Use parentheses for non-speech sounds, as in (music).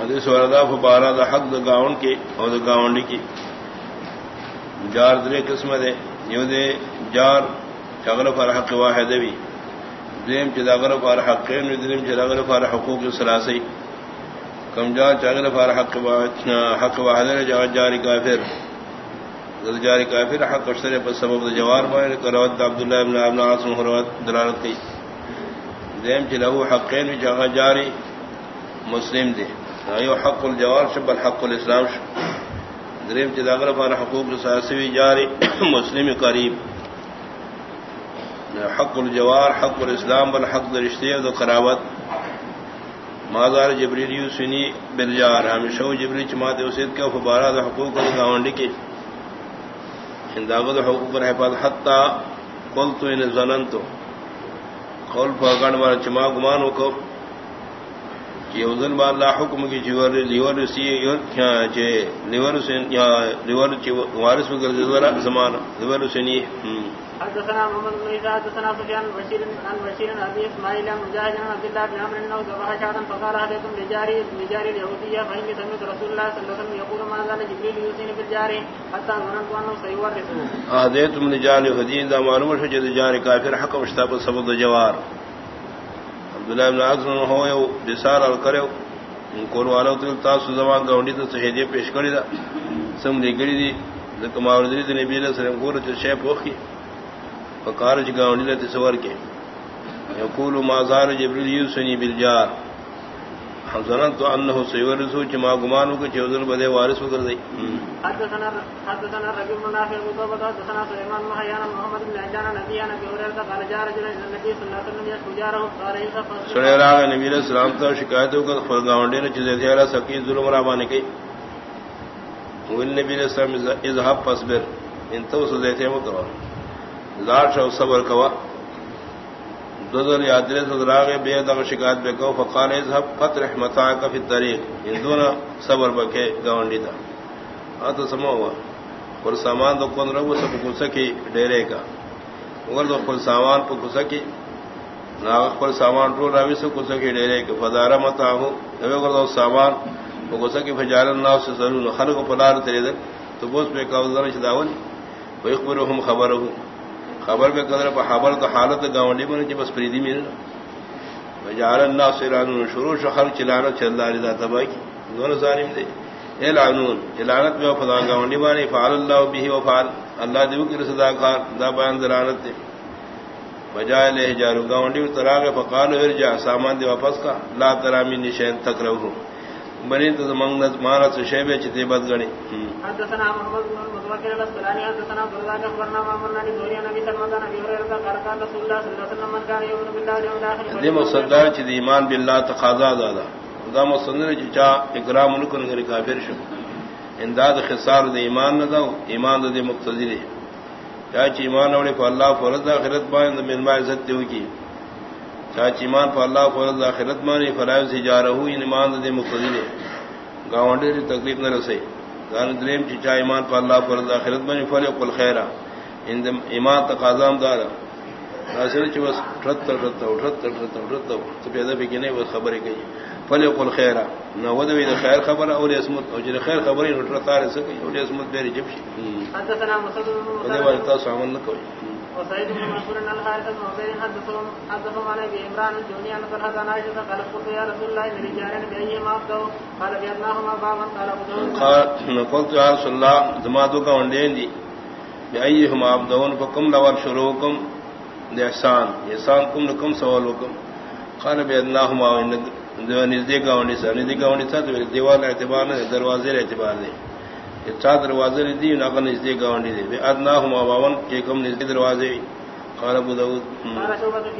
حدیث وردا فبارہ دا حق دا گاؤن کی اور دا گاؤنڈی کی۔ جار درے قسم دے یو دے جار چغل پر حق واحد بھی دریم چی داغل پر حق قیم دریم چی پر حقوق سلاسی۔ کم جار چغل پر حق حق واحد جا جاری کافر۔ جاری کافر حق اشتر پر سبب دا جوار بائن کروت عبداللہ ابن ابن عاصم حروت دلالت کی۔ دیم چ لہو حقین جگہ جاری مسلم دے ایو حق الجوار شب الحق الاسلام دریم چ داغر فار حقوق سیاسی جاری (coughs) مسلم قریب. حق الجوار، حق الاسلام، بل حق رشتے و قرابت مازار جبریل یوسنی بلجار. ہمیشہ جبری چمات اسید کا فبارہ حقوق گاونڈی کے داغت حقوق رحفاظ حتہ کل تو ان یعنی زنن تو قول پاگان والا چما گمان کو کہ ازن با اللہ حکم کی جوار لیور سی چے لیور یا لیور چ وارث وگر ذرا زمان لیور سنی حدثنا محمد بن عيسى حدثنا سفيان بشير عن بشير ابي اسماعيل مجاهد عن عبد الله بن عمرو انه ذبح شاة فقال احدكم لجاري لجاري اليهودية فاني سمعت رسول الله صلى الله عليه وسلم يقول ما زال جبريل يوصيني بالجاري حتى ظننت انه سيورثه. اهديتم لجاري اليهودية ذا معلوم شجد جاري كافر حق مشتاق سبب الجوار عبداللہ بن عزم ہو یو دسار ال کرو کول والو تو تاس زمان گاونڈی تو شہیدی پیش کری دا سم دی گڑی دی لکہ کماور دی نبی علیہ السلام کو چ شے پوخی فقال چ گاونڈی لے تصور کے یقول ما زار جبریل یوسنی بالجار. حضرت تو انه سيور رسو جما گمانو کے چوزل بدے وارث وگر دی حدثنا حدثنا نافع ابو بكر حدثنا سليمان محمد بن عجان نبي انا بيورل قال جاء رجل الى النبي صلى الله عليه وسلم يشجاره قال اذا سنے راغ نبی علیہ السلام تو شکایت کو فرگاونڈے نے چیزیں دیا سکی ظلم را بانے کی وہ نبی علیہ السلام اذهب فاصبر ان تو سزے تے مکرو ذات شو صبر کوا۔ دودر یادرے سدراغ بے دغ شکایت بے کو فقال اذهب فترح متاعك في الطريق ان صبر بکے گاونڈی دا ا ہاں تو سمو ہوا. پر سامان تو کون رہو سب کو سکی ڈیرے کا. اور تو پر سامان کو سکی نا پر سامان ٹول راوی سے کو سکی ڈیرے کے. فدارا متا ہو اے کو سامان کو سکی فجال الناس سے ضرور خلق پلار تیرے تو بوس پہ کا وزن چداون ويخبرهم خبره خبر میں قدر پر خبر تو حالت گاونڈی میں جب بس پریدی میں بجار الناس سران شروع شخر چلانا چل رہا تبا کی۔ دونوں ظالم دے۔ اے لعنون لعنت میں فضا گاونڈی میں فعل اللہ به وفعل اللہ دیو کی صدا کار دا بیان ذرانت دے۔ بجائے لے جارو گاونڈی تراغ فقال ارجع، سامان دے واپس کا۔ لا ترامی نشین تک رہو بنی تو منگ مارا سے شیبے چتے بد گنی حدثنا محمد بن المتوكل الاسلامي حدثنا الله اخبرنا محمد بن زوري نبي سلمان نبي هريره قال قال رسول الله صلى الله عليه وسلم من كان يؤمن بالله واليوم الاخر دې مصدر چې د ایمان بالله تقاضا ده. دا مصدر چې چا اکرام نکون غیر کافر شو انداد خسار د ایمان نه ده ایمان د مقتضی دی. چا چې ایمان اوري په الله فرض اخرت باندې من ما عزت دی وکي چا چې ایمان په الله فرض اخرت باندې فرایض هجاره ایمان د مقتضی دی. گاونډي تکلیف نه رسي دان دریم چې چا ایمان په الله پر آخرت باندې فل او خیره ان ایمان تقاضام دار حاصل چې بس ټرت ټرت ټرت ټرت ټرت ته پیدا به کې نه و خبرې کوي. فل او خیره نو ودوی د خیر خبره او اسمت او چې خیر خبرې نو ټرت تار سکے او اسمت به رجب شي. حدثنا مسدد بن مسدد تاسو عمل نه کوي وسيد بن مسعود ان الحارث بن عبيد حدثهم حدثهم عن ابي عمران الجوني ان طلحه عن عائشه قال قلت يا رسول الله لرجال بايهما افضل قال بانهما بابا قال قال قلت يا رسول الله دمادو کا وندین دی. بايهما افضل فكم لور شروكم احسان. احسان کم لکم سوال وکم. قال بانهما ان نزدیک گاونڈی سا نزدیک گاونڈی سا تو دیوار اعتبار نہ دروازے اعتبار دے چا دروازے دی نہ نزدیک گاونڈی دے ادنا ہما باون کہ کم نزدیک دروازے۔ قال ابو